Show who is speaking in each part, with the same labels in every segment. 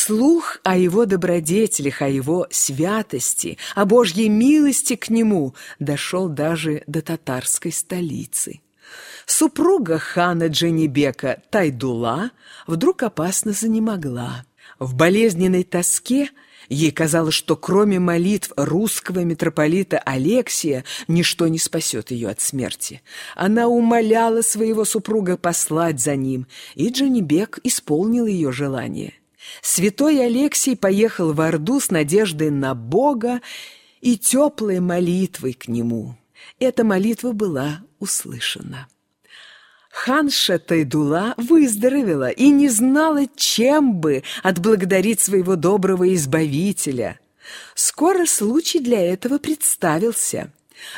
Speaker 1: Слух о его добродетелях, о его святости, о Божьей милости к нему дошел даже до татарской столицы. Супруга хана Дженебека Тайдула вдруг опасно занемогла. В болезненной тоске ей казалось, что кроме молитв русского митрополита Алексия ничто не спасет ее от смерти. Она умоляла своего супруга послать за ним, и Дженебек исполнил ее желание. Святой Алексий поехал в Орду с надеждой на Бога и теплой молитвой к нему. Эта молитва была услышана. Ханша Тайдула выздоровела и не знала, чем бы отблагодарить своего доброго избавителя. Скоро случай для этого представился.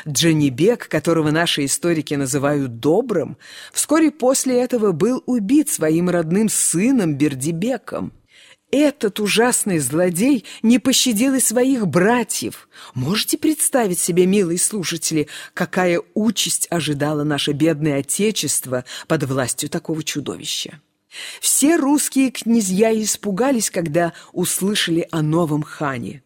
Speaker 1: Джанибек, которого наши историки называют добрым, вскоре после этого был убит своим родным сыном Бердибеком. Этот ужасный злодей не пощадил и своих братьев. Можете представить себе, милые слушатели, какая участь ожидала наше бедное отечество под властью такого чудовища? Все русские князья испугались, когда услышали о новом хане.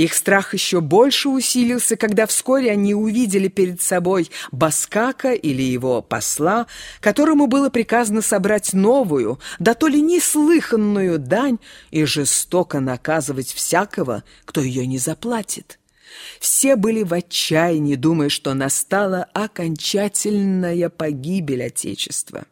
Speaker 1: Их страх еще больше усилился, когда вскоре они увидели перед собой Баскака или его посла, которому было приказано собрать новую, да то ли неслыханную дань и жестоко наказывать всякого, кто ее не заплатит. Все были в отчаянии, думая, что настала окончательная погибель Отечества.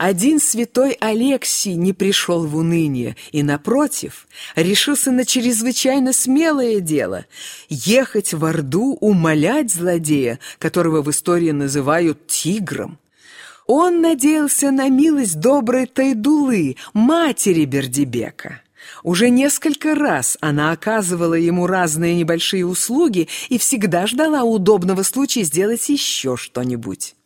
Speaker 1: Один святой Алексий не пришел в уныние и, напротив, решился на чрезвычайно смелое дело – ехать в Орду умолять злодея, которого в истории называют тигром. Он надеялся на милость доброй Тайдулы, матери Бердибека. Уже несколько раз она оказывала ему разные небольшие услуги и всегда ждала удобного случая сделать еще что-нибудь.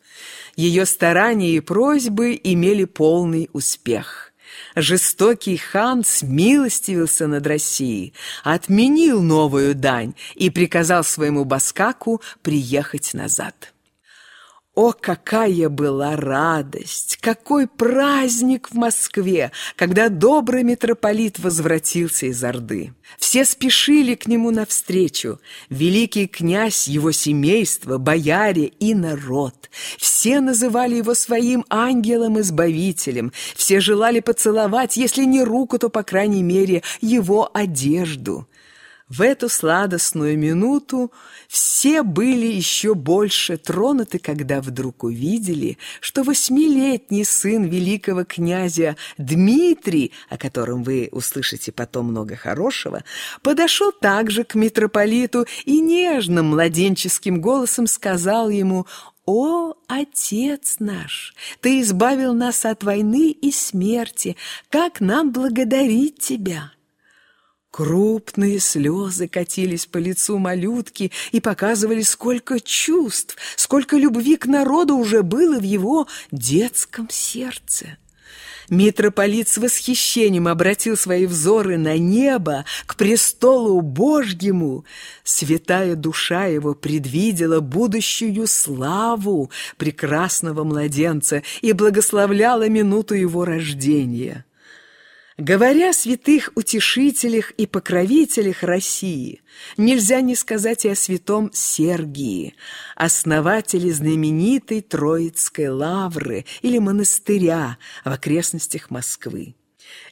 Speaker 1: Ее старания и просьбы имели полный успех. Жестокий хан смилостивился над Россией, отменил новую дань и приказал своему Баскаку приехать назад. О, какая была радость! Какой праздник в Москве, когда добрый митрополит возвратился из Орды! Все спешили к нему навстречу. Великий князь, его семейство, бояре и народ. Все называли его своим ангелом-избавителем. Все желали поцеловать, если не руку, то, по крайней мере, его одежду. В эту сладостную минуту все были еще больше тронуты, когда вдруг увидели, что восьмилетний сын великого князя Дмитрий, о котором вы услышите потом много хорошего, подошел также к митрополиту и нежным младенческим голосом сказал ему «О, Отец наш, Ты избавил нас от войны и смерти, как нам благодарить Тебя!» Крупные слезы катились по лицу малютки и показывали, сколько чувств, сколько любви к народу уже было в его детском сердце. Митрополит с восхищением обратил свои взоры на небо, к престолу Божьему. Святая душа его предвидела будущую славу прекрасного младенца и благословляла минуту его рождения. Говоря о святых утешителях и покровителях России, нельзя не сказать и о святом Сергии, основателе знаменитой Троицкой лавры или монастыря в окрестностях Москвы.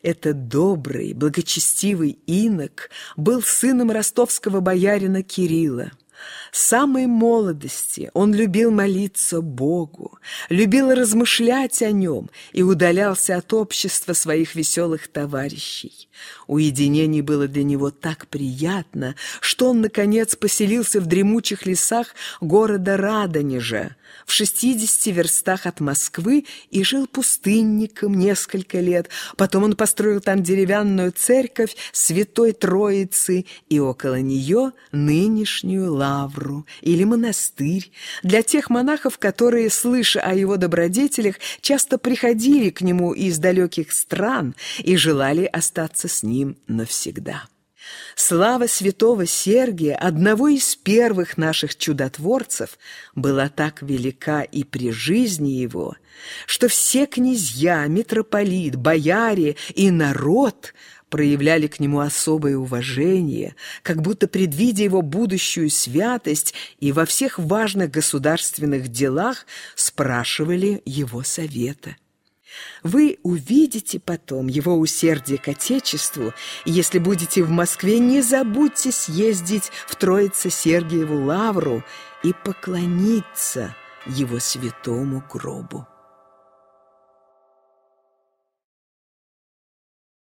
Speaker 1: Этот добрый, благочестивый инок был сыном ростовского боярина Кирилла. С самой молодости он любил молиться Богу, любил размышлять о нем и удалялся от общества своих веселых товарищей. Уединение было для него так приятно, что он, наконец, поселился в дремучих лесах города Радонежа, в 60 верстах от Москвы и жил пустынником несколько лет. Потом он построил там деревянную церковь Святой Троицы и около нее нынешнюю лавру или монастырь для тех монахов, которые, слыша о его добродетелях, часто приходили к нему из далеких стран и желали остаться с ним навсегда. Слава святого Сергия, одного из первых наших чудотворцев, была так велика и при жизни его, что все князья, митрополит, бояре и народ проявляли к нему особое уважение, как будто предвидя его будущую святость и во всех важных государственных делах спрашивали его совета. Вы увидите потом его усердие к Отечеству, если будете в Москве, не забудьте съездить в Троице-Сергиеву лавру и поклониться его святому гробу.